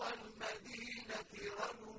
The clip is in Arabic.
أَقْصَى الْمَدِينَةِ رَجُلٌ